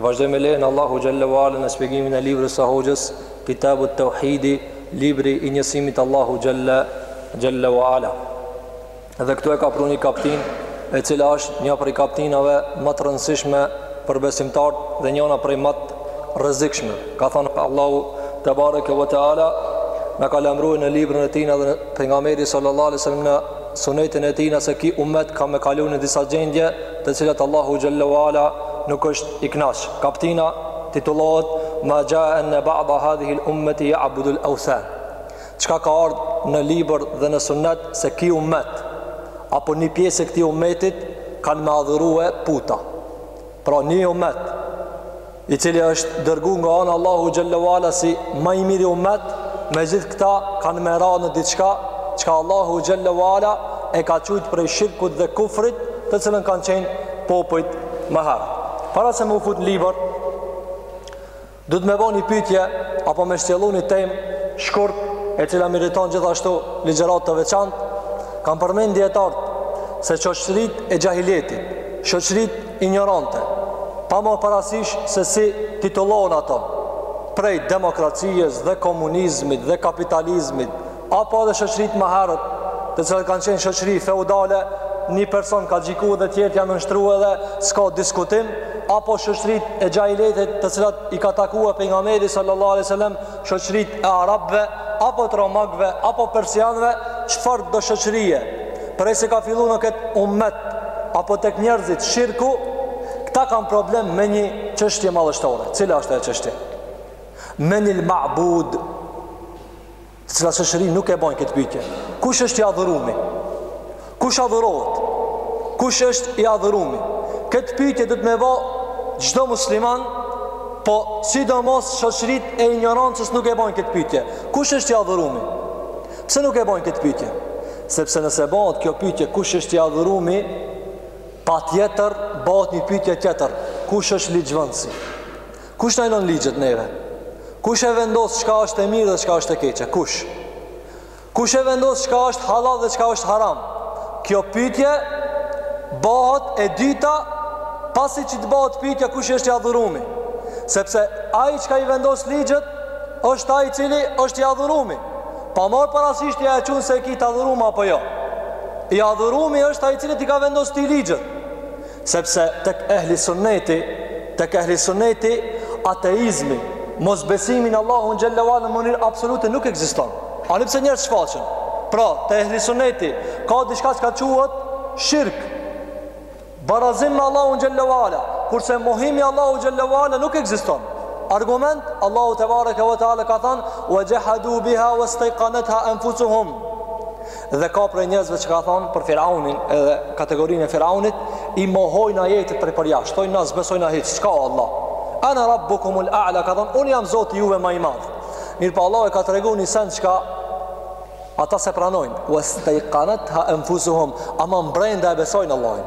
Vazhdojmë me lejen e Allahut xhelle ve ala në shpjegimin e librës së hoxhës Kitabu Teuhidi, libri i njësimit Allahu xhelle, xhelle ve ala. Dhe këtu e ka pru një kaptinë, e cila është nja prej kaptinave më të rëndësishme për besimtarët dhe njëna prej më të rrezikshme. Ka thanë Allahu tebareke ve teala, na ka lajmrue në librën e tina dhe pejgamberi sallallahu alejhi ve sellem në sunetin e tina se ky umet ka me kalu në disa gjendje të cilat Allahu xhelle ve ala nuk është i knaq. Kaptina titullohet Ma ja'a anna ba'da hadhihi al-ummati ya'budu al-awthan. Çka ka ardh në libër dhe në sunnet se ky ummet apo një pjesë e këtij ummetit kanë me adhurue puta. Pra një ummet i cili është dërgu nga ana Allahu xhelle ve ala si ma i miri umet, me gjithë këta kanë me ra në diçka, çka Allahu xhelle ve ala e ka qujtë prej shirkut dhe kufrit të cilën kanë qenë popujt më herë. Para se me u fut në libër, du të me bo një pytje, apo me shtjelu një temë, shkurt, e cila meriton gjithashtu ligjëratë të veçantë, kanë përmend dijetarët se shoqëritë e xhahilijetit, shoqëritë injorante, pa marrë parasysh se si titullohen ato, prej demokracisë dhe komunizmit dhe kapitalizmit, apo edhe shoqëritë më herët, të cilat kanë qenë shoqëri feudale, një person ka gjyku dhe tjerët janë nënshtru edhe s'ka diskutim, apo shoqëritë e xhahilijetit të cilat i ka takue pejgamberi sallallahu alejhi ve sellem, shoqëritë e arabëve apo të romakëve apo persianëve çfarëdo shoqërie prej se ka fillu në këtë umet apo tek njerëzit shirku këta kanë problem me një çështje madhështore cila është ajo çështje menil ma'bud cilat shoqëri nuk e bojnë këtë pytje kush është i adhurumi Kush adhurohet? Kush është i adhurumi? Këtë pyetje duhet me bo çdo musliman, po sidomos shoqëritë e injorancës nuk e bojnë këtë pyetje. Kush është i adhurumi? Pse nuk e bojnë këtë pyetje? Sepse nëse bëhet kjo pyetje kush është i adhurumi, patjetër bëhet një pyetje tjetër, kush është ligjvënësi? Kush na lën ligjet neve? Kush e vendos çka është e mirë dhe çka është e keqe? Kush? Kush e vendos çka është hallall dhe çka është haram? Kjo pyetje bëhet e dyta pasi që të bëhet pyetja kush është i adhurumi. Sepse ai çka i vendos ligjet është ai i cili është i adhurumi. Pa marrë parasysh ti e qun se e ki të adhurum apo jo. I adhurumi është ai i cili t'i ka vendos ty ligjet. Sepse tek ehli sunneti, tek ehli sunneti ateizmi, mosbesimi në Allahun xhalla wala në mënyrë absolute nuk ekziston. Ani pse njerëz shfaqen. Pra, te ehli sunneti ka diçka që quhet shirk. Barazim me Allahun xhalla wala, kurse mohimi i Allahut xhalla wala nuk ekziston. Argument Allahu tebareke ve teala ka thonë: "Wa jahadu biha wastayqanatha anfusuhum." Dhe ka prej njerëzve që ka thonë për Firaunin edhe kategorinë e Firaunit, i mohojnë ajetet prej përjashta, thonë na s'besojna hiç, çka o Allah. Ana rabbukumul a'la, ka thonë, unë jam Zoti juve ma i madh. Mirëpo Allah e ka tregu ni send çka ata s'e pranojnë. Wastayqanatha anfusuhum, ama mbrenda e besojnë Allahun.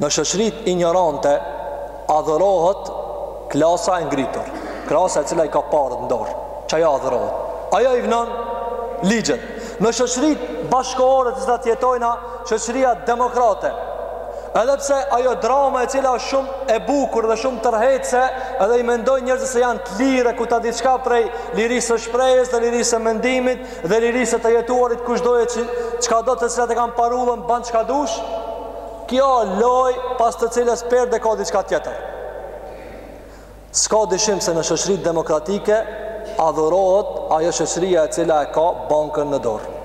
Në shoqëritë injorante adhurohet klasa e ngritur, klasa e cila i ka parët në dorë, qajo adhurohet. Ajo i vnon ligjet. Në shoqëritë bashkëkohore te cilat jetojna, shoqëria demokrate, edhe pse ajo drama e cila është shumë e bukur dhe shumë tërheqëse, edhe i mendojnë njerëzit se janë të lirë e ku ta di çka prej lirisë së shprehjes dhe lirisë së mendimit dhe lirisë së të jetuarit kushdo e çkado të cilat e kanë parullën ban çka dush, Kjo lojë pas të cilës perde ka diçka tjetër. S'ka dyshim se në shoqëritë demokratike adhurohet ajo shoqëria e cila e ka bankën në dorë.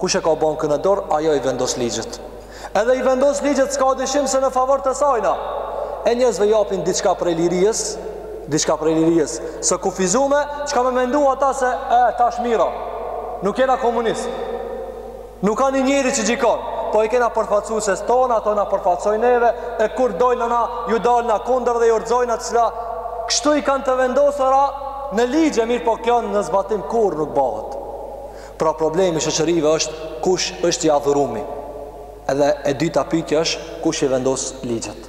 Kush e ka bankën në dorë, ajo i vendos ligjet. Edhe i vendos ligjet s'ka dyshim se në favor të sajna. E njerëzve u japin diçka prej lirisë, diçka prej lirisë së kufizume, çka me mendu ata se e tash mira. Nuk jena komunist. Nuk ka ni njeri që gjikon Po i kena përfaqësuesit tonë Ata na përfaqësojnë neve E kur dojna na ju dalna kundër dhe i rrzojna ata Kështu i kanë të vendosura Në ligje mirëpo kjo në zbatim Kurrë nuk bohet Pra problemi i shoqërive është Kush është i adhurumi Edhe e dyta pytje është Kush i vendosë ligjet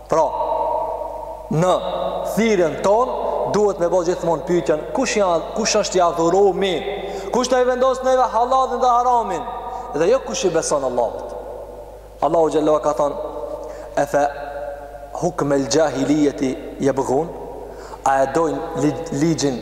Pra, në thirrjen tonë duhet me bo gjithmonë pyetjen kush janë, kush është i adhurumi? Kush na i vendos neve halalin dhe haramin? Dhe jo kush i beson Allahut. Allahu xhallahu ka thënë: "E fa hukm al-jahiliyati yabghun?" A e dojnë ligjin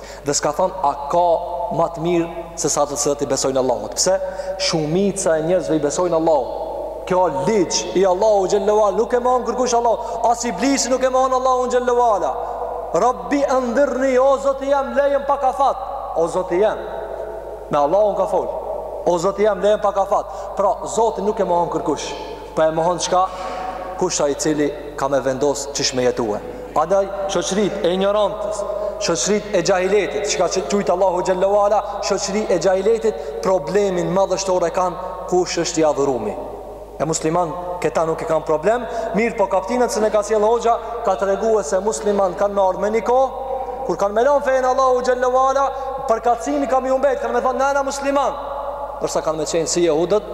Dhe s'ka thonë a ka ma të mirë se ata të cilët i besojnë Allahut. Pse? Shumica e njerëzve i besojnë Allahut. Ky ligj i Allahut xhalla wala nuk e mohon kërkush Allahun, as iblisi nuk e mohon Allahun xhalla wala. Rabbi anzirni o Zoti jem lejëm pak afat. O Zoti jem. Me Allahun ka fol. O Zoti jem lejëm pak afat. Pra Zotin nuk e mohon kërkush. Po e mohon çka? Kush është ai i cili ka me vendos qysh me jetue? Andaj shoqëritë e injorancës, shoqëritë e xhahilijetit, çka e ka qujt Allahu xhel-le ve ala, shoqëri e xhahilijetit, problemin madhështor e kanë kush është i adhurumi. E musliman këta nuk e kanë problem, mirëpo kaptinat se ne ka sjell hoxha ka tregue se musliman kanë me ardh me një kohë kur kanë me lanë fenë e Allahut xhel-le ve ala, përkatësimi ka me ju mbet, kanë me thonë na na musliman. Porse kanë me qenë si jehudët,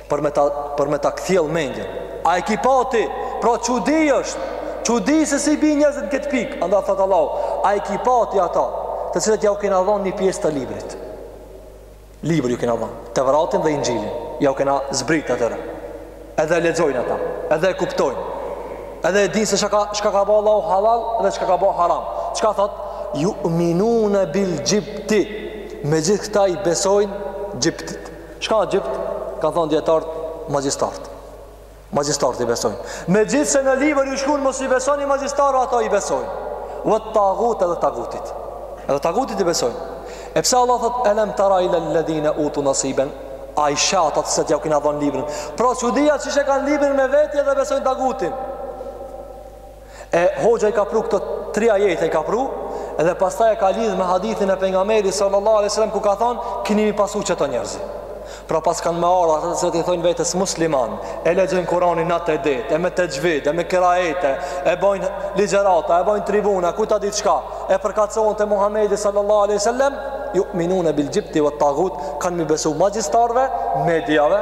për me ta për me ta kthjell mendjen. A e ki pa ti? Pra çudi është. Çudi se si bin njerëzit në këtë pikë. Andaj thot Allahu, a e ki pa ti ata, të cilët jau kena dhënë një pjesë të librit. Librin jau kena dhënë, Tevratin dhe Inxhilin, jau kena zbrit atyre. Edhe e lexojnë ata, edhe e kuptojnë. Edhe e dinë se çka çka ka bo Allahu halal dhe çka ka bo haram. Çka thot? Ju'minune bil xhibti. Me gjithë këta i besojnë xhibtit. Çka xhibt, kanë thonë dijetarët, magjistarët. Magjistarët i besojnë. Megjithëse në libër ju shkrun, mos i besoni magjistarë, ato i besojnë. Vet tagut edhe tagutit. Edhe tagutit i besojnë. E pse Allah thot elem tara ila alladhina utu nasiban? A i sheh ata se jau kena dhënë librin. Pra çudia që e kanë librin me veti dhe besojnë tagutin. E hoxha i ka pru këto tri ajete i ka pru dhe pastaj e ka lidh me hadithin e pejgamberit sallallahu alaihi wasallam ku ka thon kini mi pasu qeto njerëz. Pra pas kanë me ardhë ata se i thonë vetes musliman, e lexojnë Kuranin natë e ditë, e me texhvid, e me kiraete, e bojnë ligjërata, e bojnë tribuna, ku ta di çka, e përkatësohen te Muhammedi sallallahu aleyhi sallem, ju'minune bil xhibti vet tagut, kanë mi besu magjistarve, mediave,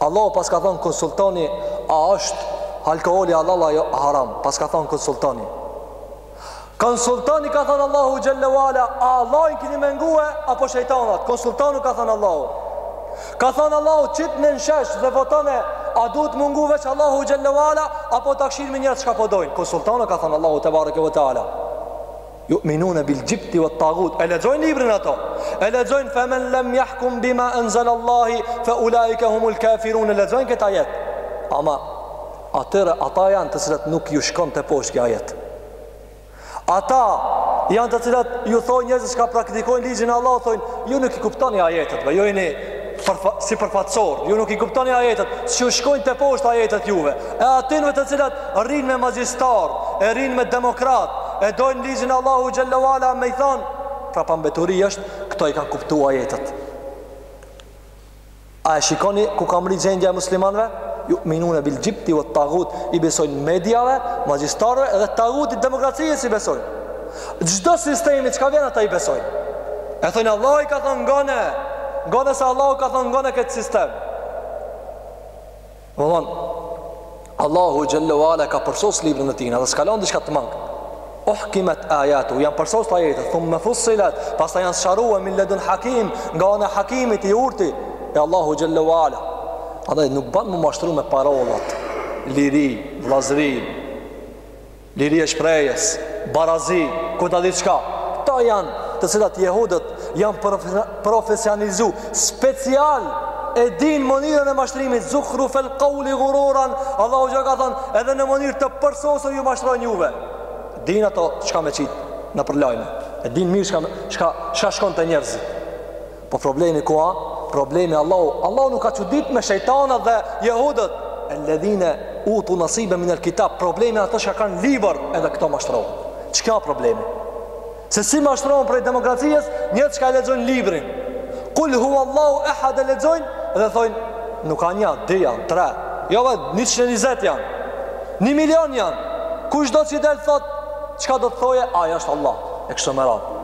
Allahu paska thonë konsultoni a është alkoholi halal apo haram. Paska thonë konsultoni. Konsultoni ka thonë Allahu xhel-le ve ala, a Allahun keni me ngue apo shejtanat? Konsultoni ka thonë Allahu. Ka thonë Allahu qitne n'shesh dhe votone, a duhet m'u ngu veç Allahu xhel-le ve ala apo ta kqyrim njerëzit çka po dojnë? Konsultoni ka thonë Allahu tebareke ve teala. Yu'minun bil jibti wat taghut. E lexojnë librin ato. E lexojnë fa man lam yahkum bima anzal Allah fa ulaika humul kafirun. E lexojnë këtë ajet. Ama atëherë ata janë të cilët nuk ju shkon teposhtë ky ajet. Ata janë të cilët ju thonë njerëz që praktikojnë ligjin e Allahut thonë ju nuk i kuptoni ajetet, po ju jeni përfa, sipërfaqësor, ju nuk i kuptoni ajetet, s'ju shkojnë teposhtë ajetet juve. E atynve të cilët Rrinë me magjistar, e rrinë me demokrat, e dojnë ligjin e Allahut xhel-le ve ala me i thonë, prapambeturi është, këta i kanë kuptu ajetet. A e shikoni ku ka mrri gjendja e muslimanve? Ju'minune bil xhibti vet tagut i besojnë mediave, magjistarve edhe tagutit, demokracisë i besojnë. Çdo sistemi çka vjen ata i besojnë. E thonë Allahu ka thonë ngone, ngone se Allahu ka thonë ngone këtë sistem. Me thënë, Allahu xhelle ve ala ka përsos librin e tina dhe s'ka lanë diçka të mangët. Uhkimet ajatu, janë përsost ajetet, thumme fussilet, pastaj janë sharue min ledun hakim, nga ana hakimit i urti, e Allahu xhelle ve ala. Andaj, nuk ban me u mashtru me parolat, liri, vllazri, Liri e shprehjes, barazi, ku ta di çka. Këta janë të cilat jahudët janë profesionalizu special e dinë mënyrën e mashtrimit zuhrufel kauli gururan Allahu çka ka thonë edhe në mënyrë të përsosur ju mashtrojnë juve dinë ato çka me qitë na përlajnë e dinë mirë çka, çka, çka shkon te njerëzit Po problemi ku a? Problemi Allahu, Allahu nuk ka u çudit me shejtanat dhe jahudët. Elledhine utu nasiben min elkitab. Problemi ato çka kanë libër edhe këto mashtrohen. Çka problemi? Se si mashtrohen prej demokracias, njerëz çka e lexojnë librin. Kul huvallahu ehad e lexojnë edhe thonë nuk a një, dy janë, tre. Jo ve 120 janë. 1 milion janë. Kush do që del thot çka do të thojë, ai është Allah. E kështu me radhë.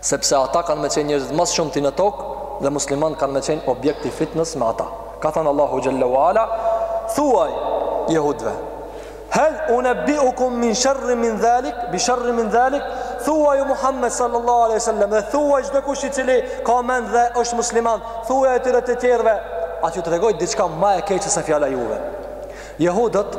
sepse ata kanë me qenë njerëzit ma së shumti në tokë dhe muslimant kanë me qenë objekt i fitnes me ata. Ka thënë Allahu xhelle ve ala, thuaj jahudve, hel unebbiukum min sherri min dhalik, bi sherri min dhalik, thuaju Muhammed sallallahu aleyhi sallam, dhe thuaj çdo kush i cili ka mend dhe është musliman, thuaj atyre të tjerve, a t'ju tregoj diçka ma e keqe se fjala juve. Jehudët,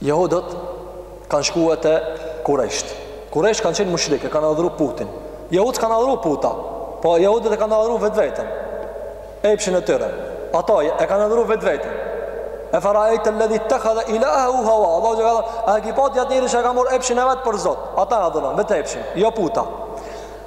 Jahudët kanë shkue te kurejsht Kurejsht kanë qenë mushrik e kanë adhuru putin Jahudët s'kanë adhuru puta Po jahudët e kanë adhuru vetveten Epshin e tyre Ato e kanë adhuru vetveten E feraejte elledhi ittehadhe ilahehu hava Allah çka tha A e ki pa ti atë njeri që e ka mor epshin e vet për zot Ata e adhuran vetë epshin Jo puta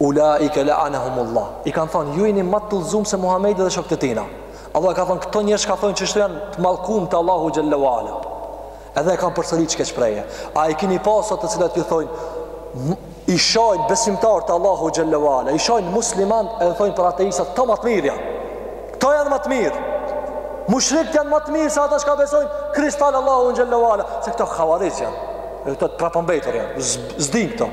Ulaike leanehumullah I kanë thonë, ju jeni ma t'udhzum se Muhammedi dhe shokët e tina Allah çka thonë, këto njerëz çka thojnë qeshtu janë të malkum te Allahu xhelle ve ala Edhe e kanë punën shumë keq prej A i kini pa ato të cilat ju thonë I shajnë besimtart e Allahu xhelle ve ala I shajnë muslimant edhe thonë për ateistat Këto ma të mirë janë Këto janë ma të mirë Mushrikët janë ma të mirë se ata çka besojnë Kristal Allahu xhelle ve ala Se këto havarixh janë Këto të prapambetur janë S'dinë këto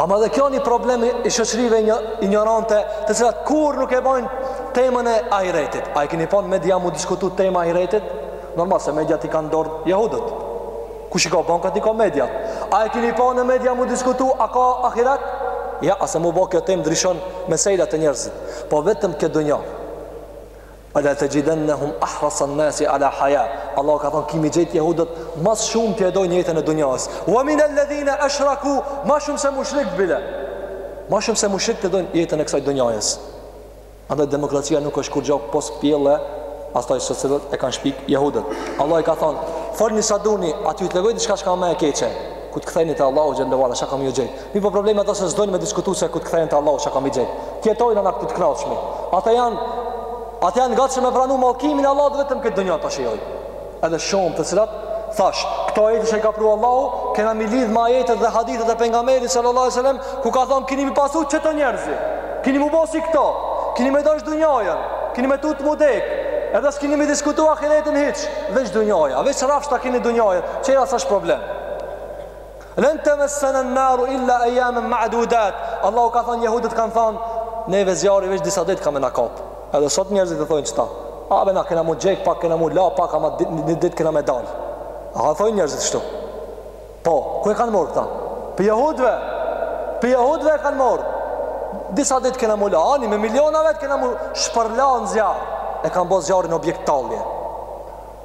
Ama edhe kjo një problem i shoqërive injorante të cilat kur nuk e bojnë temën e ahiretit. A e keni pa në media mu diskutu tema ahiretit? Normal se mediat i kanë n'dorë jahudët. Kush i ka bankat i ka mediat. A e keni pa në media mu diskutu a ka ahiret? Ja, a se m'u bo kjo temë ndryshon meselja te njerëzit. Po vetëm këtë dunja. Wala tajidannahum ahrasa an-nasi ala haya. Allahu ka thënë ki mi gjet jehudët ma së shumti e dojnë jetën e dunjas. Wa min alladhina ashraku ma shumë se mushrik bile. Ma shumë se mushrikët e dojnë jetën e kësaj dunjas. Andaj demokracia nuk është kurrgjo pos pjellë e asaj se cilët e kanë shpik jehudët. Allah i ka thënë, "Folni sa duni, a t'ju tregoj diçka çka ma e keqe." Kur të ktheheni te Allahu xhelle ve ala, çka ka m'ju gjet? Mirëpo problemi ata se s'dojnë me diskutu se kur të kthehen te Allahu çka ka mi gjet. Të jetojmë na këtu kënaqshëm. Ata janë ata janë gatshëm me pranu mallkimin e Allahut vetëm këtë dunja ta shijojnë. Edhe shumë të cilat thash, këto ajete që ka pru Allahu, kena mi lidh me ajetet dhe hadithet e pejgamberit sallallahu alajhi wasallam, ku ka thonë keni mi pasu qeto njerëz. Keni mu bo si këto. Keni me dash dunjan, keni me tut mu dek. Edhe s'keni me diskutu ahiretin hiç, veç dunjaja, veç rrafsh ta keni dunjan. Tjera s'është problem. Len temessena naru illa ejamen madudat Allahu ka thonë jehudët kanë thonë Neve zjarri veç disa ditë ka me na kap Edhe sot njerëzit e thonë qëta A be na kena mu djeg pak, kena mu la pak Ama dit, një ditë kena me dalë A thonë njerëzit kështu Po, ku e kanë marrë këta? Prej jehudëve Prej jehudëve e kanë marrë Disa ditë kena mu la Ani me miliona vetë kena mu shpërla në zjarr E kanë bo zjarrin objekt tallje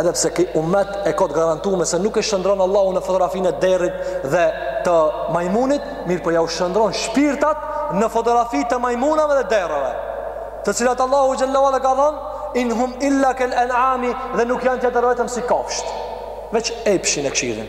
Edhe pse ky umet e ka të garantume se nuk e shndërron Allahu në fotografinë e derrit dhe të majmunit, mirëpo po ja u shndërron shpirtat në fotografi të majmunave dhe derrave. Të cilat Allahu xhelle ve ala ka thonë, in hum illa kel enami dhe nuk janë tjetër vetëm si kafsht, veç epshin e kshyrin.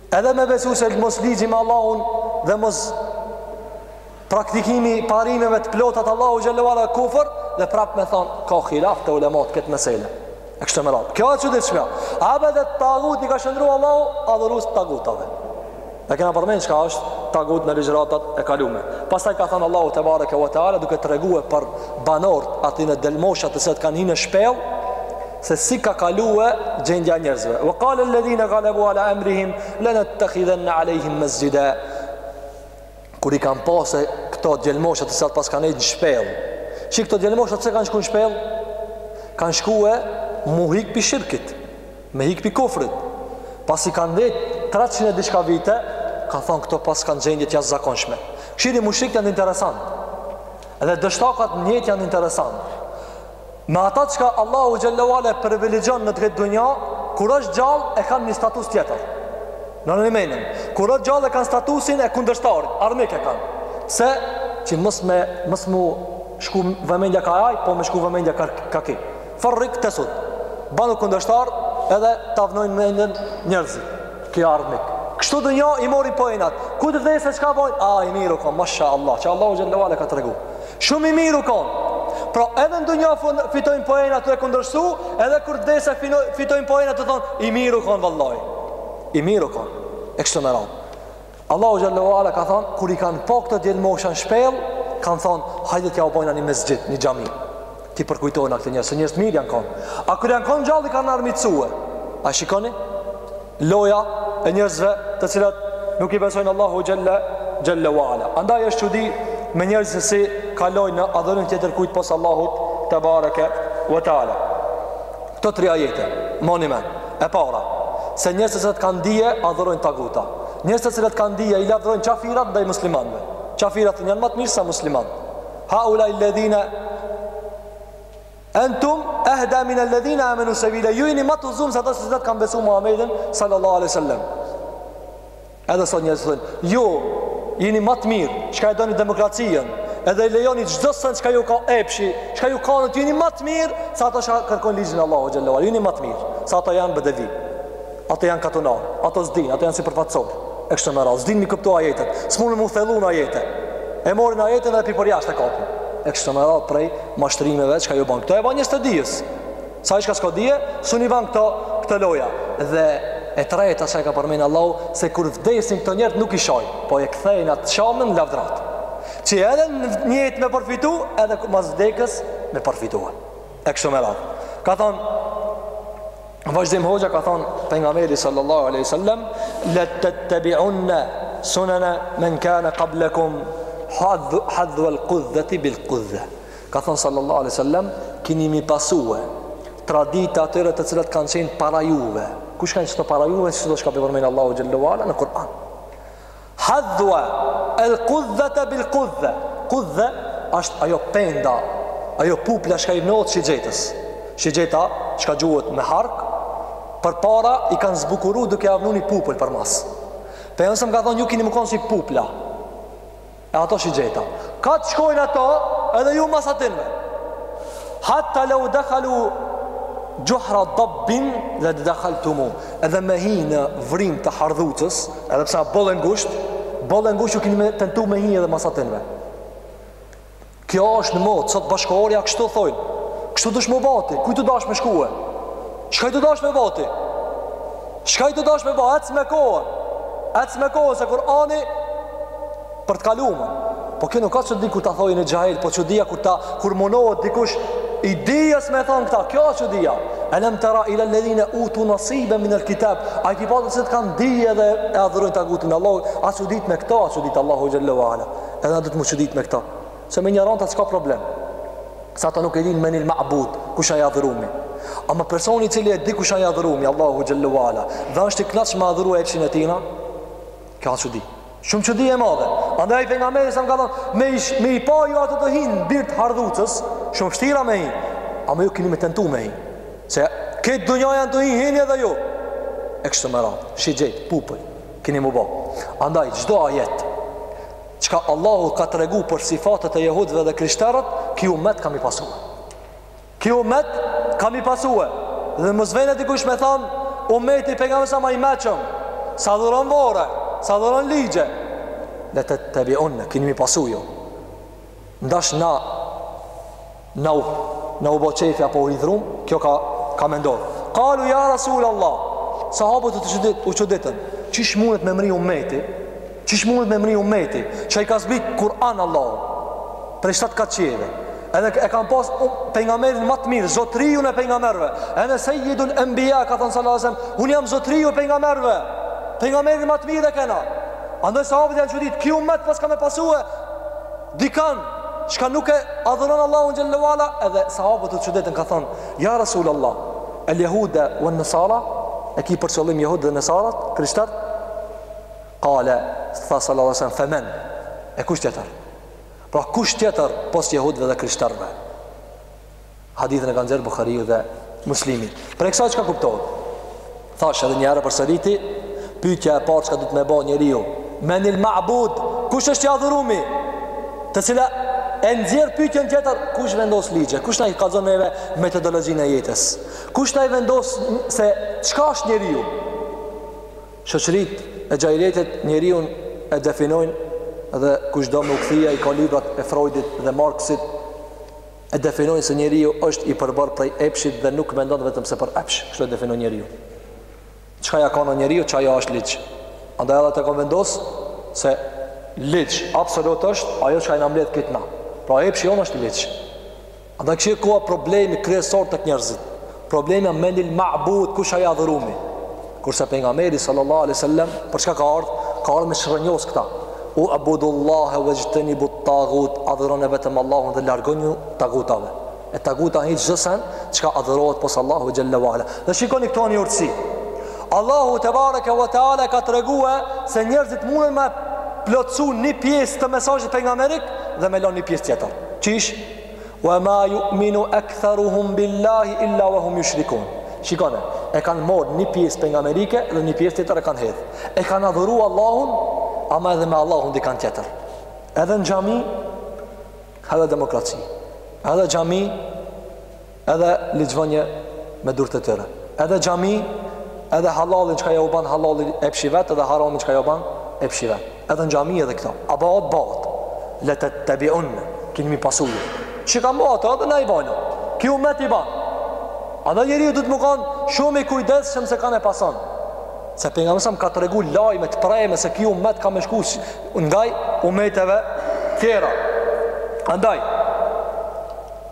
Edhe me besu se mos ligji me Allahun dhe mos praktikimi i parimeve të plota t'Allahut xhelle ve ala është kufër dhe prap me thonë ka khilaf te ulemat n'këtë mesele. E kështu me radhë. Kjo është e çuditshme Abede tagut i ka shndërru Allahu adhurus të tagutave. E kena përmen çka është tagut në ligjëratat e kalume. Pastaj ka thënë Allahu tebareke ve teala duke tregue për banorët atyne djelmoshat të cilat kanë hi në shpellë se si ka kalue gjendja e njerëzve. Ve kale ledhine galebu ala emrihim, lenettekhidhenne alejhim mesxhida. Kur i kanë pa se këto djelmoshat të cilat paskan nejt në shpellë, qi këto djelmoshat pse kanë shku në shpellë, kanë shkue me hik pi shirkit, me hik pi kufrit. Pasi kanë ndejt 300 e diçka vite, kanë thonë këto paskan gjendje të jashtëzakonshme. Kshyrni mushrikët janë interesant, edhe dështakat në jetë janë interesant. Me ata çka Allahu xhelle ve ala e privilegjon në këtë dunja, kur është gjallë e kanë një status tjetër. Në në menin, kur është gjallë e kanë statusin e kundërshtarit, armik e kanë. Se që mos me mos mu shku vëmendja ka ai, po me shku vëmendja ka ka ky. Farrik tesud. Banu kundërshtar edhe ta vnojnë mendën njerëzit. Kije armik. Kështu dunja i mori poenat. Kur të vdes e çka bojnë? A i mirë u kon, mashallah. Që Allahu xhelle ve ala ka tregu. Shumë i mirë u konë. Pra edhe në dunja fitojnë poena tu e kundërshtu, edhe kur të dese fitojnë poena tu thonë, i mirë u konë vallaj. I mirë u konë. E kështu me radhë. Allahu xhelle ve ala ka thonë, kur i kanë pa këta djelmoshat n'shpellë, kanë thonë, hajde t'jau bojna një mesxhid, një xhami. T'i përkujtojna këta njerëz, se njerëz t'mirë janë konë. A kur janë konë gjallë, i kanë armiqsue. A e shikoni? loja e njerëzve të cilët nuk i besojnë Allahu xhelle ve ala andaj është çudi me njerëzit se si kalojnë në adhurim tjetërkujt pos Allahut tebareke ve teala këto tri ajete mani men e para se njerëzit të cilët kanë dije adhurojnë taguta njerëzit të cilët kanë dije i lavdërojnë qafirat ndaj muslimanëve qafirat janë më të mirë se muslimanët haulai ledhina Entum ehda min alladhina amanu sabila ju jeni më të udhëzuar se ata që kanë besuar Muhamedit sallallahu alaihi wasallam. Edhe sot njerëzit thonë, ju jeni më të mirë, çka e doni demokracinë, edhe e lejoni çdo send çka ju ka epshi, çka ju ka ënda, ju jeni më të mirë se ata që kërkojnë ligjin e Allahut xhelle ve ala, ju jeni më të mirë se ata janë bedevi. Ata janë katunarë, ata s'din, ata janë sipërfaqsorë, e kështu me radhë, s'din mi kuptu ajetet, s'munen m'u thellu në ajete, e marrin ajetin dhe pi përjashtë e kapin, e kështu me radhë prej mashtrimeve çka jau bajnë. Këto e bajnë njerëzt e dijes, se ai shka s'ka dije, s'un i ban këto, këto loja. Dhe e treta që e ka përmenë Allahu, se kur vdesin këta njerëz nuk i shajn, po e kthejnë atë shamen n'lavdërata. Që edhe n'jetë me përfitu, edhe mas vdekjes me përfitu. E kështu me radhë. Ka thonë, Vazhdim hoxha ka thonë Pejgamberi sallallahu aleyhi sallam Le tettebiunne sunene men kane kablekum hadhuel kudheti bil kudhe Ka thonë sallallahu aleyhi sallam kini mi pasue traditat e atyre të cilët kanë qenë para juve Kush kanë qëto para juve si do shka përmen Allahu xhelle ve ala në Kur'an Hadhuel kudheti bil kudhe, kudhe është ajo penda, ajo pupla shka i vnohet shigjetës. Shigjeta çka gjuhet me hark, përpara i kanë zbukuru duke jau vnu një pupël përmas. Pejgamberi ka thonë ju keni m'u konë si pupla. E ato shigjeta. Kah të shkojnë ato edhe ju mas atinve. Hatta leu dehalu xhuhra dabbin le dehaltumu. Edhe me hi në vrim të hardhucës, Edhe pse a boll e ngusht, boll e ngusht ju keni me tentu me hi edhe mas atinve. Kjo është në mod, sot bashkëkohorja kështu thojnë. Kështu dush m'u ba ti, ku je tu dash me shkue? Çka je tu dash me ba ti? Çka je tu dash me ba ti? Ec me kohën. Ec me kohën, se kur ani Për të kaluar. Po kjo nuk ka çudi kur ta thojë një xhahil, po çudia kur ta kur munohet dikush i dijes me thon këta. Kjo është çudia. Alam tara ila alladhina utu nasiba min alkitab. Ai thotë se ata kanë dije dhe e adhurojnë tagutin Allahu, a çudit me këta, a çudit Allahu xhallahu ala. Edhe duhet m'u çudit me këta. Se me injorantat s'ka problem. Se ata nuk e din menil ma'bud, kush ai adhurumi. Ama personi i cili e di kush ai adhurumi, Allahu xhallahu ala. Dhe është i kënaqshëm me adhurue dikan tjetër. Kjo është çudi. Shumë çudi e madhe. Andaj pejgamberi salallahu alejhi ve selem ka thonë, me, ish, me i pa ju ata tu hi n'birë të hardhucës, shumë vështirë me hi. Ama ju kini me tentu me hi. Se ata dunja janë tu hi, hini edhe ju. E kështu me ra, shigjetë, pupël, kini mu bo. Andaj, çdo ajet, çka Allahu ka tregu për sifatët e jehudve dhe krishterët, ky umet ka m'i pasue. Ky umet ka mi pasue dhe mos vjen dikush me than umeti pejgamberit s'a.v.s. ma i mirë s'adhuron vorre, s'adhuron ligje. Le tettebiunne, kini mi pasu ju. Ndash na, na u, na u bo qefi apo u idhnum, kjo ka, ka me ndodhë. Kalu ja Rasul Allah, sahabët u çu, u çuditën, qysh mundet me mri umeti, qysh mundet me mri umeti, që i ka zbit Kur'an Allahu, prej shtatë kat qiejve, Edhe e kem pas pejgamberin më të mirë, zotëriun e pejgamberëve. Ene Sayyidul Anbiya ka thënë sallallahu alajhi wasallam, "Unë jam zotëriu i pejgamberëve." Pejgamberin më të mirë e kena. Andaj sahabët janë çudit, "Ky umet pas ka me pasue?" Dikan, çka nuk e adhuron Allahun xhallahu ala, edhe sahabët u çuditën ka thënë, "Ya Rasulullah, al-yahuda wan-nasara?" E ki për qëllim jehud dhe nesarat, krishterët? Kale, tha sallallahu alajhi wasallam, "Faman?" E kush tjetër? Pra kush tjetër pos jehudëve dhe krishterëve. Hadithin e ka nxjerr Buhariu dhe Muslimi. Prej kësaj çka kuptohet? Thash edhe një herë po e përsëriti, pyetja e parë çka duhet me bo njeriu, men el ma'bud, kush është i adhurumi? E cila e nxjerr pyetjen tjetër, kush vendos ligje? Kush na i ka dhënë neve metodologjinë e jetës? Kush na i vendos se çka është njeriu? Shoqëritë e xhahilijetit njeriun e definojnë dhe kush do me u kthie i ka librat e Freudit dhe Marksit e definojnë se njeriu është i përbërë prej epshit dhe nuk mendon vetëm se për epsh, kështu e definojnë njeriu. Çka ja ka ana njeriut, çajo është ligj. Andaj edhe ata kanë vendos se ligj absolut është ajo çka na mbledh ne, tana. Pra epshi jonë është ligj. Andaj kjo është koha problemi kryesor tek njerëzit. Problemi a menil ma'bud, kush a i adhurumi. Kurse pejgamberi sallallahu alaihi wasallam për çka ka ardh? Ka ardh me shrrënjos këta. U'budullaha wajtanibu tagut, adhuroni vetëm Allahun dhe largonu tagutave. E taguta hin çdo sen çka adhurohet pos Allahu xhelle ve ala. Dhe shikoni këto një urtësi. Allahu tebareke ve teala ka tregu se njerëzit mundën me plotësu një pjesë të mesazhit pejgamberik dhe me lon një pjesë tjetër. Qysh Wa ma yu'minu aktharuhum billahi illa wa hum yushrikun. Shikone, e kanë morë një pjesë pejgamberike dhe një pjesë tjetër e kanë hedh. E kanë adhuru Allahun, ama edhe me Allahun dikan tjetër. Edhe në xhami, edhe demokraci. Edhe xhami, Edhe ligjvënje me durtë e tyre. Edhe xhami, edhe hallalin çka jau ban hallall epshi i vet edhe haramin çka jau ban epshi i vet. Edhe në xhami edhe këto. A bëhet bëhet. Letettebiunne, kini mi pasu ju. Çka kan bo ato edhe na i bën. Ky umet i ban. Andaj njeriu duhet me kon shumë i kujdesshëm se kan e pason. Se pejgamberi sallallahu alaihi wasallam ka tregu lajme të preme se ky umet ka me shku ndaj umeteve tjera. Andaj,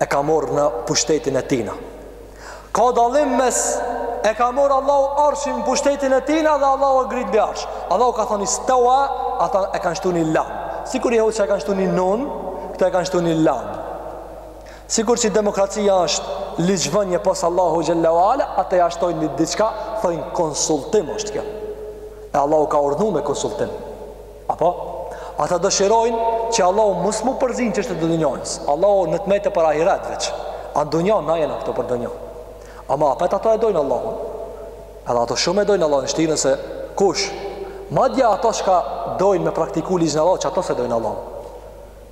e ka morë në pushtetin e tina. Ka dallim mes e ka morë Allahu arshin në pushtetin e tina dhe Allahu u ngrit mbi arsh. Allahu ka thonë istawa, ata e kanë shtu një lam. Sikur jehudët që e kanë shtu një nun, këta e kanë shtu një lam. Sikur që demokracia është ligjvënje pos Allahu xhelle ve ala, ata ja shtojnë një diçka, thojnë konsultim është kjo. E Allahu ka urdhnu me konsultim. Apo, ata dëshirojnë që Allahu mos mu përzi n'çështje të dunjos. Allahu le të mete për ahiret veç. A dunjon na jena këto për dunjo. Ama apet ata e dojnë Allahun. Edhe ato shumë e dojnë Allahun, shtiren se kush. Madje ato çka dojnë me praktiku ligjin e Allahut, ato s'e dojnë Allahun.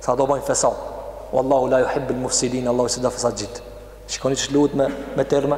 Se ato bojnë fesat. Wallahu la yuhibbul mufsidin, Allahu s'e do fesatxhitë. Shikoni ç'luhet me me terme.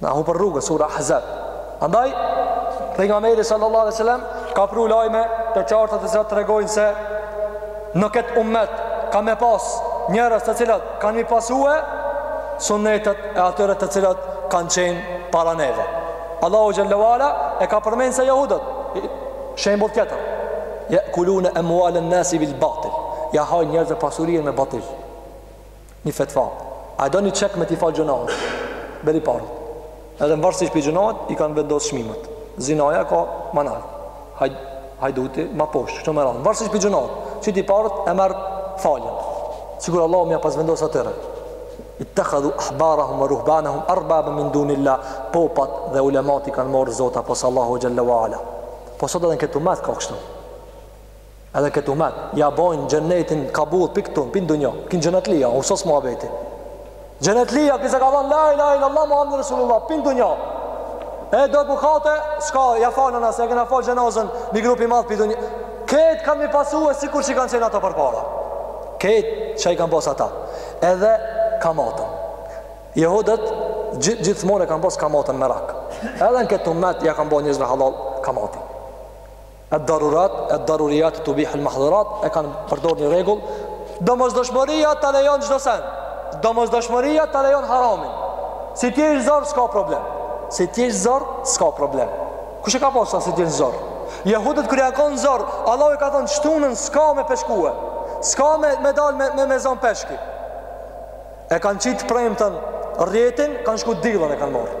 Na hupën rrugën sura Ahzab. Andaj pejgamberi sallallahu alaihi wasallam ka pru lajme të qarta të cilat tregojnë se në këtë ummet ka me pas njerëz të cilat kanë mi pasue sunnetet e atyre të cilat kanë qenë para neve. Allahu xhelle ve ala e ka përmend se jehudët shembull tjetër. Jakuluna amwalan-nasi bil batil. Ja hajnë njerëzve pasurinë me batil. Një fetva. A do një çek me t'i fal gjynahet? Bjeri paret. Edhe varësisht prej gjynahit, i kanë vendosë çmimet. Zinaja ka ma nalt. Haj, hajduti, ma poshtë, kështu me radhë. Varësisht prej gjynahit. Qiti paret e merre faljen. Sikur Allahu me ja pas vendosë atyre. Ittekhadhu ahbarahum ve ruhbanahum arbaben min dunillah. Popat dhe ulematë i kanë morë zota pos Allahu xhelle ve ala. Po sot edhe në këtë umet ka kështu. Edhe në këtë umet, ja bojnë xhenetin kabull për këtu, për në dunjo, për në xhenetlija, u sos muhabeti. Xhenetlija, për se ka thonë, la ilahe illallah, Muhammed Resulullah, për në dunjo. E do ku kate, s'ka, ja falën asë, e këna falë xhenazën, një grup i madh për dunjo. Këtë kanë m'i pasue sikur që kanë qenë ato përpara. Këtë që i kanë posë ata. Edhe kamatën. Jehudët gjith, gjithmonë e kanë posë kamatën merak. Edhe në këtë umet, ja kanë bo njerëzve hallall kamatën. Ad darurat, ad daruriyat tubihu al mahdhurat, e kanë përdor një rregull, domosdoshmëria ta lejon çdo sen. Domosdoshmëria ta lejon haramin. Si t'jesh zor s'ka problem. Si t'jesh zor s'ka problem. Kush e ka pasë si t'jesh zor? Jehudët kur janë kanë zor, Allahu ka thënë shtunën s'ka me peshkue. S'ka me me dal me me, me zon peshki. E kanë qitë premtën rrjetin, kanë shku dilën e kanë marrë.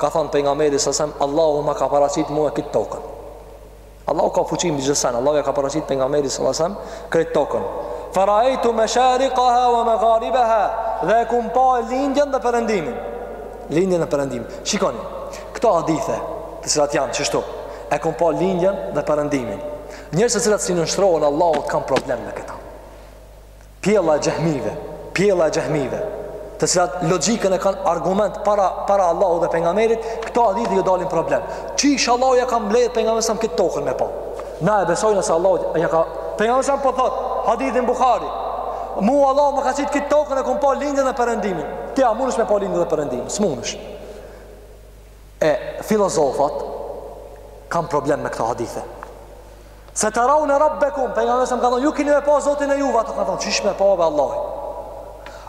ka thënë pejgamberi sa sem Allahu ma ka paraqit mua këtë tokën. Allahu ka fuqi mbi çdo sen. Allahu ja ka paraqit pejgamberit sallallahu alajhi wasallam krejt tokën. Faraitu mashariqaha wa magharibaha dhe e kum pa lindjen dhe perëndimin. Lindjen dhe perëndimin. Shikoni. Këto hadithe, të cilat janë qështu, e kum pa lindjen dhe perëndimin. Njerëzit të cilat s'i nënshtrohen Allahut kanë problem me këta. pjella e xhehmive, pjella e xhehmive, të cilat logjikën e kanë argument para para Allahut dhe pejgamberit, këto hadithe ju dalin problem. Qish Allahu ja ka mbledh pejgamberit sa këtë tokën me pa. Na e besojna se Allahu ja ka pejgamberin sa po thot, hadithi në Buhari. Mu Allahu ma ka qit këtë tokën e kum pa lindjen e perëndimin. Ti a munesh me pa lindjen e perëndimin? S'munesh. E filozofat kanë problem me këto hadithe. Seteraune rabbekum, pejgamberi sem ka thonë, ju kini me pa zotin e juve, ato kanë thonë, qish me pa be Allah.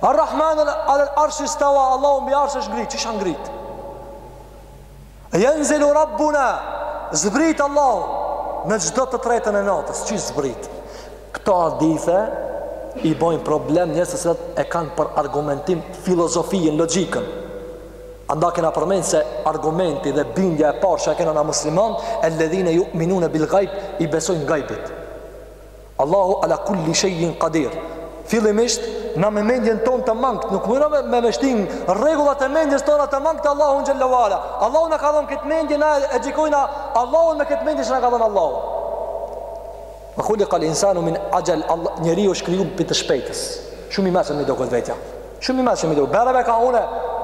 Ar-Rahman alal-Arshi istawa, Allahu mbi arsh është ngrit, qish është ngrit? Jenzilu rabbuna, zbrit Allah, në çdo të tretën e natës, qish zbrit? Këto hadithe i bojnë problem njerëz të cilat e kanë për argumentim filozofijen, logjikën. Anda kena përmenë se argumenti dhe bindja e parë që e kena na musliman, el-ledhine juminune bil gajb, i besojnë gajbit. Allahu ala kulli shejin kadir. Fillimisht, na me mendjen ton të mangët, nuk muna me, me veshtin rregullat e mendjes tona të mangët Allahun xhelle we ala. Allahu na ka dhonë këtë mendje, na e gjykojna Allahun me këtë mendje që na ka dhonë Allahu. Khulikal insanu min axhel, njeri është kriju prej shpejtës. Shumë i mençëm i doket vetja. Shumë i mërshëm, me do. Bereme ka unë,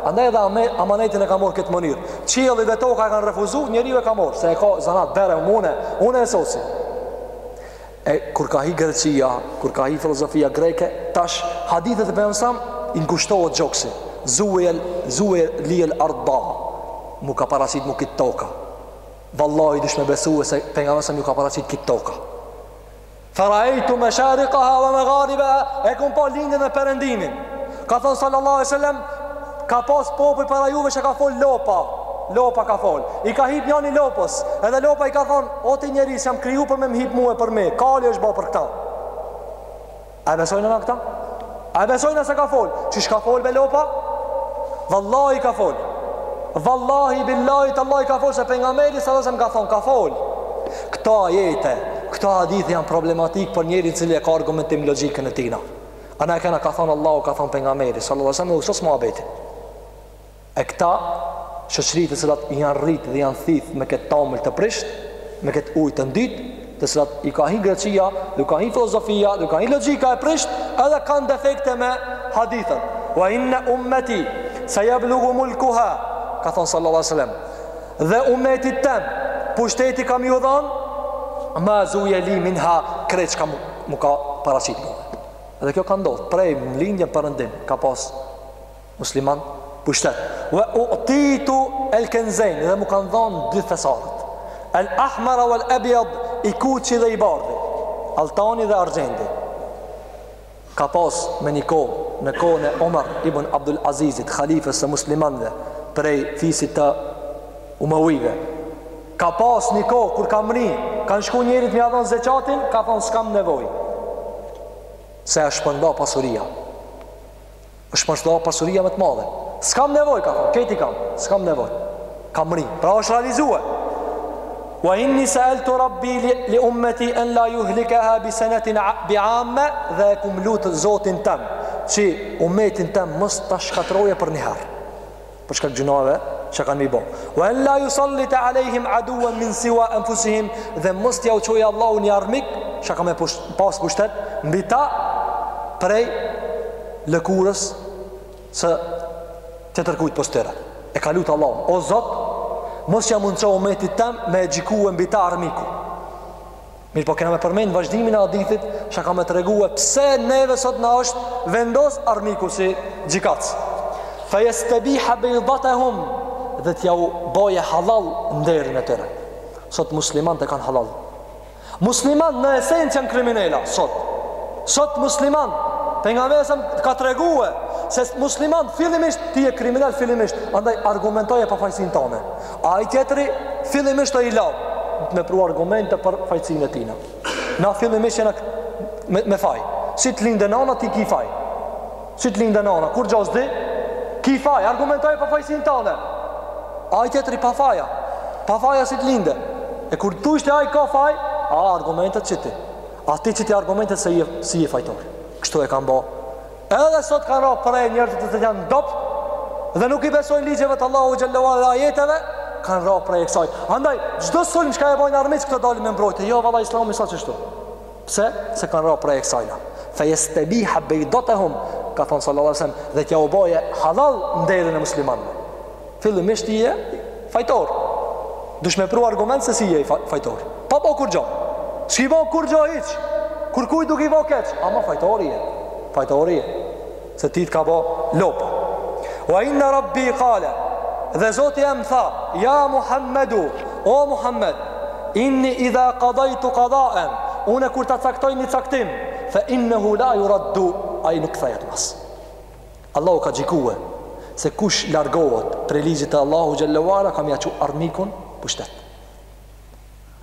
andaj edhe ame, amanetin e ka morr këtë mënyrë. Qielli dhe toka e kanë refuzu, njeriu e ka morr, se e ka zanat bereme unë, unë e sosi. E kur ka hi Greqia, kur ka hi filozofia greke, tash hadithet e pejgamberit i ngushtohet gjoksi. Zua, zua lil arda. Mu ka paraqit mu krejt toka. Vallahi du me besu se pejgamberi ju ka paraqit krejt toka. Fa raaitu masharikaha wa magharibaha, e kom pa lindjen e perëndimin. Ka thonë sallallahu alaihi wasallam, ka pas popuj para juve që ka fol lopa. Lopa ka fol. I ka hip njani lopës, edhe lopa i ka thonë, "O ti njeri, s'jam kriju për me m'hip mue për me. Kali është ba për këtë." A e besojna na këta? A e besojna se ka fol? Qysh ka fol be lopa? Vallahi ka fol. Vallahi billahi tallahi ka fol se pejgamberi salatu selam ka thon ka fol. Këto ajete, këto hadithe janë problematik për njerin i cili e ka argumentim logjikën e tina. A na e kena ka thon Allahu ka thon pejgamberi sallallahu alaihi wasallam u sos muhabeti. E këto shoqëri të cilat i janë rrit dhe janë thith me këtë tamël të prisht, me këtë ujë të ndyt, të cilat i ka hi Greqia, dhe i ka hi filozofia, dhe i ka hi logjika e prisht, edhe kanë defekte me hadithën. Wa inna ummati sayablughu mulkuha, ka thon sallallahu alaihi wasallam. Dhe ummetit tem, pushteti ka m'ju dhon, ma zuje li minha krejt çka mu, mu ka paraqit mu. Edhe kjo ka ndodhë, prej në lindje n'perëndim, ka pas Musliman, pushtet. Wa u'titu al-kanzayn, dhe mu kanë dhon dy thesaret. Al-ahmar wal-abyad, i kuqi dhe i bardhi. Altani dhe argjendi. Ka pas me një kohë në kohën e Omar ibn Abdul Azizit, halifës së muslimanëve prej fisit të Umawive. Ka pas një kohë kur ka mri, kanë shku njerit me ja dhon zeqatin, ka thonë s'kam nevojë. Se është përnda pasuria. Asht përnda pasuria me të madhe. S'kam nevojë, ka thonë, këti kam, s'kam nevojë. Ka mri. Pra është realizue. Wa inni sa'altu rabbi li, li ummati an la yuhlikaha bi sanatin bi amme dhe e kom lut Zotin tem, që umetin tem mos ta shkatërrojë për niher. për shkak gjynave që kanë mi bo wa en la jusallite alejhim aduan min siwa enfusihim dhe mos t'jau çojë Allahu një armik që ka me pusht, pas pushtet mbi ta prej lëkurës së tjetërkujt pos tyre e ka lutë Allahun o zot mos ja mundso umetit tem me e gjikue mbi ta armiku Mirëpo kena me përmend vazhdimin e hadithit që ka me tregue pse neve sot na është vendos armiku si gjykatës. Fe jestebiha bejdatehum dhe t'jau boje hallall nderin e tyne. Sot muslimantë kanë hallall. Musliman në esencë janë kriminela sot. Sot musliman Pejgamberi a.s. ka tregue Se musliman fillimisht Ti je kriminal fillimisht Andaj argumentoje pafajsinë tane Ai tjetri fillimisht ai la me pru argumente për fajësinë e tina. Na fillimisht jena me, me faj. Si të lindë nana ti ki faj. Si të lindë nana, kurgjo s'di, ki faj, argumentoje pafajësinë tane. Ai tjetri pa faj a, pa faj a si të lindë. E kur tu ishte ai ka faj, a argumentet qiti. A ti qiti argumentet se je, s'je fajtor. Kështu e kan bo Edhe sot kanë ra pre njerëzit që janë t'dobt dhe nuk i besojnë ligjeve të Allahu xhele ve ala dhe ajeteve, kanë ra pre e kësaj. Andaj, çdo sulm çka e bojnë armiqt këta dalin me mbrojt, jo valla islami s'a qështu. Pse? Se kanë ra pre e kësajna. Fe jestebiha bejdatehum, ka thonë sallallahu sallam, dhe t'jau boje hallall nderin e muslimanëve. Fillimisht ti je fajtor. Dush me pru argument se s'je fajtor. Pa bo kurgjo. S'ki bo kurgjo hiç. Kurkuj nuk ki bo keq. Ama fajtor je. Fajtor je. Se ty të ka bo lopë. Wa inna rabbi kale. Dhe Zoti em tha. Ja Muhammedu. O Muhammed. Inni idha kadajtu kadaen. Une kur të caktoj një caktim. Fe innehu la juraddu. Ai nuk kthehet mas. Allahu ka gjikue se kush largohet prej ligjit të Allahu xhele ve ala ka me ja çu armikun n'pushtet.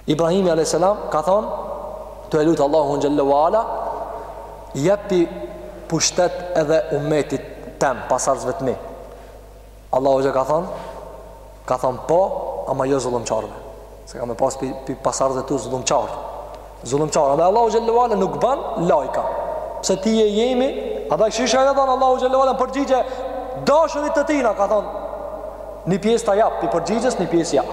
Ibrahimi alayhis salam ka thon tu e lut Allahun xhele ve ala jepi pushtet edhe umetit tem pasardhësve të mi. Allahu xhel ka thonë, ka thonë po, ama jo zullumqarëve. Se ka me pas pi, pi pasardhësve tu zullumqarë. Zullumqarë, dhe Allahu xhele ve ala nuk ban lajka. Pse ti je i jemi, a da shisha ka thonë Allahu xhele ve ala në përgjigje, dashurit të tina, ka thonë, një pjesë ta japë, të përgjigjes, një pjesë ja.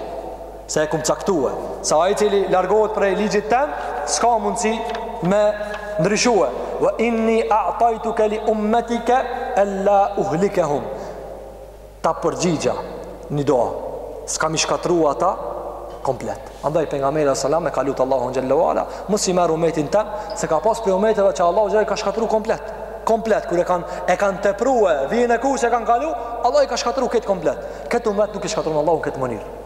se e kam caktue se ai cili largohet prej ligjit tem s'ka mundësi me ndryshue wa inni a'tajtuke li ummetike e la uhlikehum ta përgjigja një dua s'kam me i shkatrru ata komplet andaj Pejgamberi alejhi selam e ka lutë Allahun xhele ve ala mos e merr umetin tem se ka pas pi umeteve që Allahu xhel i ka shkatrru komplet komplet kur e kan e kan teprue vijën e kuqe e kan kalu Allahu i ka shkatrru krejt komplet këtë umet nuk i shkatrron Allahu n'këtë mënyrë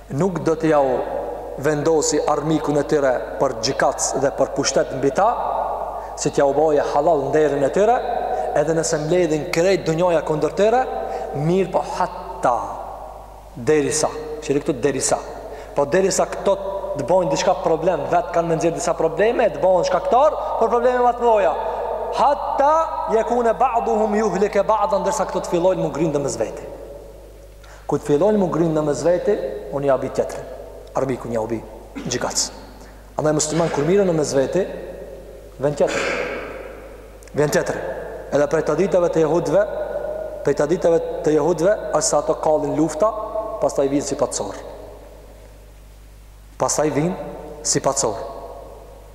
nuk do të jau vendosi armikun e tyre për gjykac dhe për pushtet mbi ta, si t'jau boje hallall nderin e tyre, edhe nëse mbledhen krejt dunjaja kundër tyre, mirëpo hatta, derisa, shihni këtu derisa, po derisa këto të bojnë diçka problem, vetë kanë me nxjerë disa probleme, të bojnë shkaktar, për probleme më të mëdha. Hatta jekune ba'duhum juhliku ba'dan, derisa këto të fillojnë mu grind mes vete. Kur të fillojnë mu grind në mes veti, unë jau bi tjetrin. Armikun jau bi gjykac. Andaj musliman kur mirren në mes veti, vjen tjetri. Vjen tjetri. Edhe prej adeteve të jehudve, prej adeteve të jehudve, është se ato kallin lufta, pastaj vijnë si pajtusor. Pastaj vijnë si pajtusor.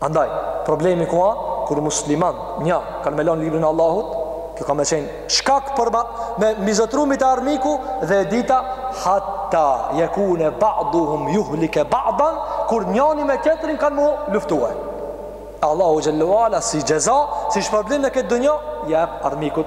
Andaj, problemi ku a, kur musliman, nja, kanë me lanë librin e Allahut, kjo ka me qenë shkak për me mbizotru mbi ta armiku dhe e dyta, hatta, jekune, ba'duhum, juhliku, ba'dan, kur njani me tjetrin kanë mu luftue. Allahu xhel-le ue ala si xheza, si shpërblim në këtë dunja, jep armikut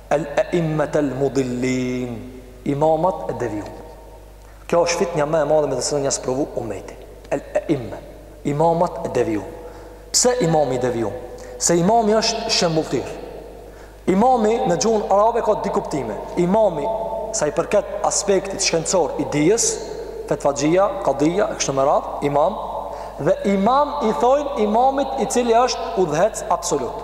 El Eimmet El Mudillin, Imamat e devijuar. Kjo është fitneja më e madhe me të cilën janë sprovu ummeti. El Eimme, Imamat e devijuar. Pse imami i devijuar? Se imami është shembulltir. Imami në gjuhën arabe ka dy kuptime. Imami sa i përket aspektit shkencor i dijes, fetfaxhia, qadija, kështu me radh, imam dhe imam i thojnë imamit i cili është udhëheqës absolut.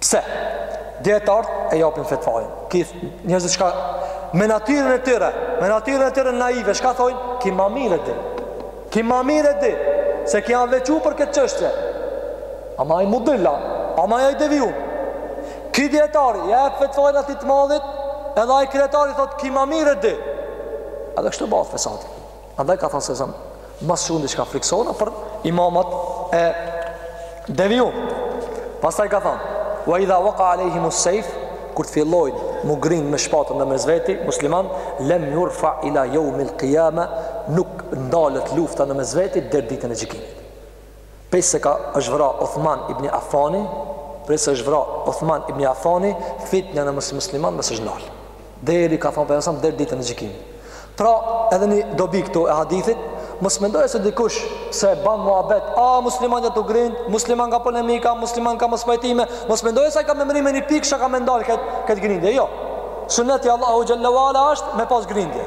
Pse? Dijetarët e japin fetvanë. Këta njerëzit çka me natyrën e tyre, me natyrën e tyre naive, çka thonë? Ky ma mirë e di. Ky ma mirë e di se ky a veçu për këtë çështje. Ama ai mudilla, ama ai deviu. Ky dijetari ja jep fetvanë atij të madhit, edhe ai kryetari thotë ky ma mirë e di. Edhe kështu bëhet fesati? Andaj ka thënë s.a.v.s., ma së shumti çka friksona për imamat e deviju. Pastaj ka thënë, wa idha waka alejhimus sejf, kur të fillojnë mu grind me shpatën në mes veti, musliman, lem jurfa ila jeumil kijame, nuk ndalet lufta në mes veti, der ditën e gjykimit. Prej se është vra Uthman ibn Afani, prej se është vra Uthman ibn Afani, fitnja në mes musliman më s'është ndal. Deri ka thanë Pejgamberi, deri ditën e gjykimit. Pra, edhe një dobi këtu e hadithit, mos mendojë se dikush, se ban muhabet, a musliman janë tu u grind, musliman ka polemika, musliman ka mospajtime, mos mendojë se ka me mbërri me një pikë që ka me ndal këtë, këtë grindje. Jo, suneti i Allahut xhel-le ue ala është me pas grindje.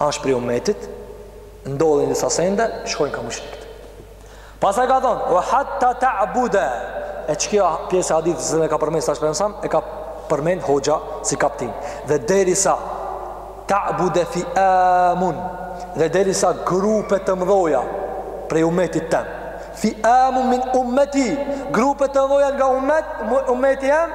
asht prej umetit, ndodhin disa sende, shkojnë ka mushrikët. Pastaj ka thonë, ve hatta ta'bude, e që kjo pjesë e hadithit se e ka përmenë sa shpërënësam, e ka përmenë hoxha si kaptinë. Dhe derisa ta'bude fiamun, dhe derisa grupe të mdhoja prej umetit tem, fiamun min umeti, grupe të mdhoja nga umet, umeti em,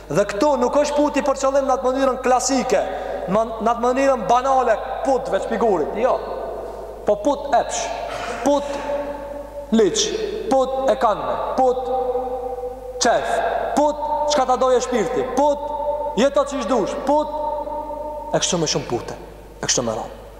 Dhe këtu nuk është puti për qëllim në atë mënyrën klasike, në atë mënyrën banale, put veç pi gurit, jo. Po put epsh, put ligj, put e kanme, put qejf, put çka ta dojë shpirti, put jeto qysh të dush, put e kështu me shumë pute, e kështu me radhë.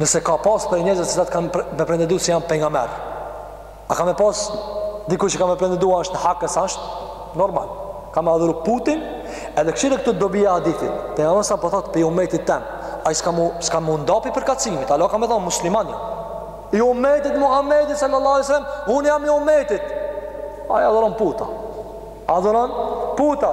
Nëse ka pas prej njerëzve të cilët kanë pre, me pretendu se janë pejgamber. A ka me pas dikush që ka me pretendu asht në hak e s'asht? Normal. Ka me adhuru putin, edhe kshire këtu dobi e hadithit. Pejgamberi po thotë prej umetit tem, ai s'ka mu, s'ka mu nda pi përkatësimit, hala ka me thonë musliman jam. I umetit Muhammedit sallallahu alaihi wasallam, unë jam i umetit. Ai adhuron puta. Adhuron puta.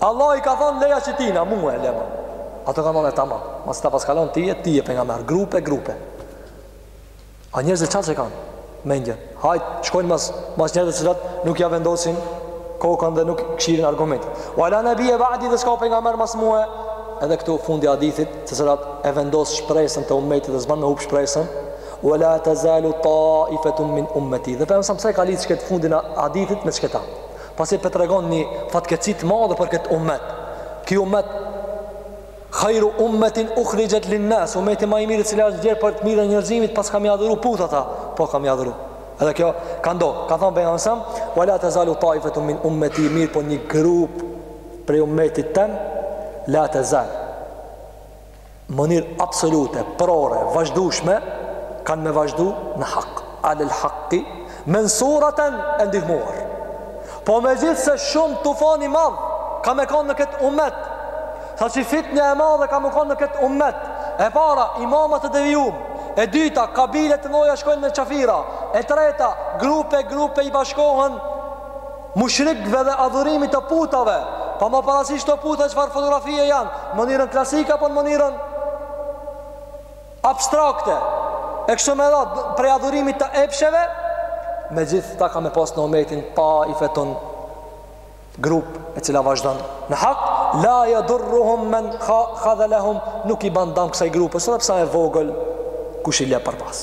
Allahi ka thonë leja qëtina, mu e lema. Ata kanë thonë tamam, masi ta paska lonë ty e ti je pejgamber, grupe, grupe. A njerëzit çka kanë? Mendjen. Hajt, shkojnë mas, mas njerëzit të cilët nuk ja vendosin kokën dhe nuk kshirin argument. Ve la nebije ba'di dhe s'ka pejgamber mas mue, edhe këtu fundi i hadithit, e cila e vendos shpresën te umeti dhe s'ban me hup shpresën, ve la tezalu taifetun min umeti. Dhe për mësëm se ka lidh qëtë fundin e hadithit me qëta. Pastaj po tregon një fatkeqësi të madhe për këtë ummet. Ky ummet Khairu ummetin ukhrijat lin nas, ummeti ma i mirë i cili asht nxjerrë për të mirën e njerëzimit paska me i adhuru putat a? Po, ka me i adhuru. Edhe kjo ka ndodh, ka thanë pejgamberi sa, "Wala tazalu ta'ifatun min ummeti mirëpo një grup prej ummetit tem la tazal." mënyrë absolute, prore, vazhdushme, kanë me vazhdu në hak. Alel haki, mensuraten e ndihmuar. Po megjithëse shumë tufan i madh, ka me konë në këtë umet, saqë fitne e madhe ka me konë në këtë umet, e para, imama të devijum, e dyta, kabile të mdhoja shkojnë me qafira, e treta, grupe, grupe i bashkohen, mushrikëve dhe adhurimit të putave, pa marrë parasysh këto puta çfarë fotografie janë, në mënyrën klasike apo në mënyrën abstrakte, e kështu me radhë prej adhurimit të epsheve, me gjithë ta ka me pas në umetin taifetun, grup e cila vazhdon në hak la ja durruhum men kha, khadhelehum nuk i ban dam kësaj grupes edhe pse e vogël kush i le për pas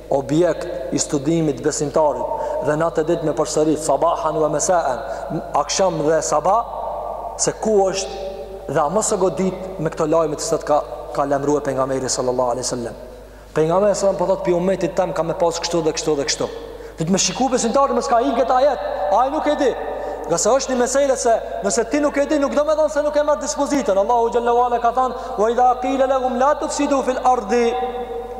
objekt i studimit besimtarit dhe natë e ditë me përsërit sabahan wa masaan aksham dhe sabah se ku është dhe a mos e godit me këto lajme të cilat ka ka lajmëruar pejgamberi sallallahu alaihi wasallam pejgamberi sallallahu po thot pi umetit tem ka me pas kështu dhe kështu dhe kështu dhe ti me shiku besimtarin mos ka hi n'këtë ajet ai nuk e di Nga se është një meselë se nëse ti nuk e di, nuk do me thanë se nuk e merr dispozitën. Allahu xhelle ve ala ka thonë, wa idha kile lehum la tufsidu fil ardi,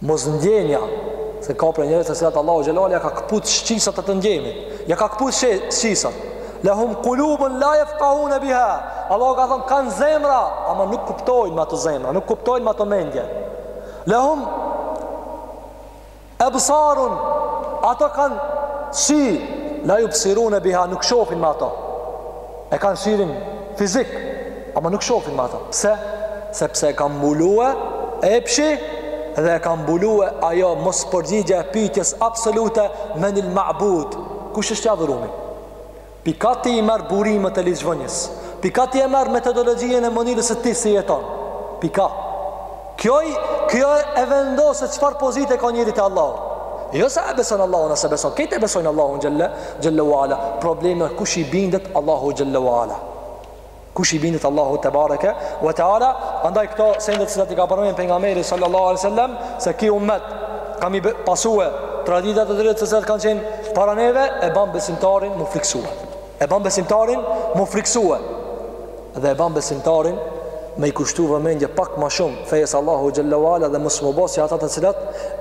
Mosndjenja, se ka prej njerëzve të cilët Allahu xhelle ve ala ja ka këput shqisat e të ndjemit. Ja ka këput shqisat. Lahum qulubun la yafqahuna biha. Allahu ka thënë kanë zemra, ama nuk kuptojnë me ato zemra, nuk kuptojnë me ato mendje. Lahum absarun ato kanë sy la yubsiruna biha, nuk shohin me ato. E kanë syrin fizik, ama nuk shofin me ato. Pse? Sepse e kanë mbulue epshi dhe e kanë mbulue ajo mos përgjigja e pytjes absolute men el ma'bud. Kush është i adhurumi? Pi kahit i merr burimet e ligjvënies. Pi kahit e merr metodologjien e mënyrës së tij si jeton. Pika. Kjo i, kjo e vendos se çfarë pozite ka njeri te Allahu. Jo se e beson Allahun a s'e beson, krejt e besojnë Allahun xhelle xhelle wala. Problemi është kush i bindet Allahu xhelle wala. Kush i bindet Allahut tebareke we teala, andaj këto sende të cilat i ka përmend pejgamberi sallallahu alaihi wasallam se ky ummet ka me i pasue traditat e atyre të cilët kanë qenë para neve e bën besimtarin mu friksuar. E ban besimtarin mu friksue Dhe e ban besimtarin me i kushtu vëmendje pak ma shumë Fejes s'Allahut xhelle ve ala dhe mos mu bo si ata të cilët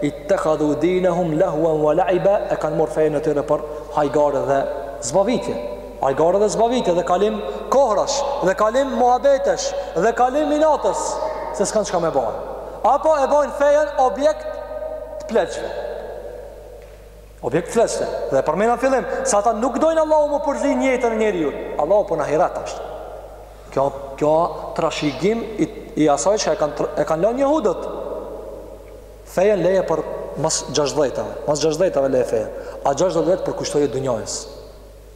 ittekhadhu dinehum lehuen wa laibe E kanë marrë fejën e tyre për hajgare dhe zbavitje Hajgare dhe zbavitje dhe kalim kohrash Dhe kalim muhabetesh Dhe kalim minutash Se s'kanë çka me ba Apo e bojnë fejën objekt të pleqve Objekt pleqsh, dhe e përmena n'fillim, se ata nuk dojnë Allahu me u përzi n'jetën e njeriut. Allahu për n'ahiret është. Kjo, kjo trashëgim i, i asaj që e kanë e kanë lënë jehudët. Fejen leje për mas gjashdhjetave, mas gjashdhjetave leje fejen. A gjashdhjetë vjet përkushtoja dynjasë.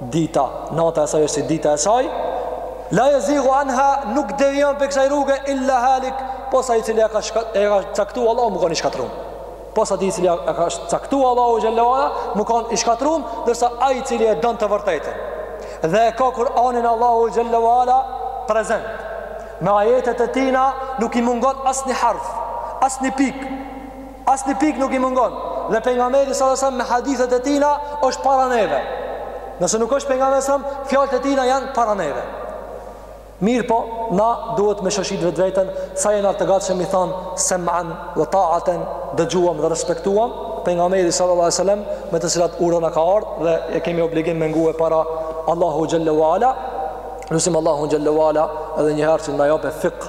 Dita, nata e saj është si dita e saj. La yazigu anha nuk devijon pi kësaj rruge illa halik, pos ai i cili e ka shkat, e ka caktuar Allahu me kanë i shkatrum. Pos ati i cili e ka caktuar Allahu xhelle ve ala me kanë i shkatrum, ndërsa ai i cili e don të vërtetën. Dhe e ka Kur'anin e Allahut xhelle ve ala prezent. Me ajetet e tina nuk i mungon asnjë harf, asnjë pikë. Asnjë pikë nuk i mungon. Dhe pejgamberi sallallahu alajhi wasallam me hadithet e tina është para neve. Nëse nuk është pejgamberi sallallahu alajhi wasallam, fjalët e tina janë para neve. Mirë po, na duhet me shoshit vetveten, sa jena të gatshëm me i thanë, semina ve taaten, dëgjuam dhe respektuam, pejgamberi sallallahu alajhi wasallam, me të cilat urdhëra ka ardhë, dhe e kemi obligim me ngu edhe para Allahu Xhelle ue Ala, lusim Allahu Xhelle ue Ala, edhe njëherë që na jep teufik,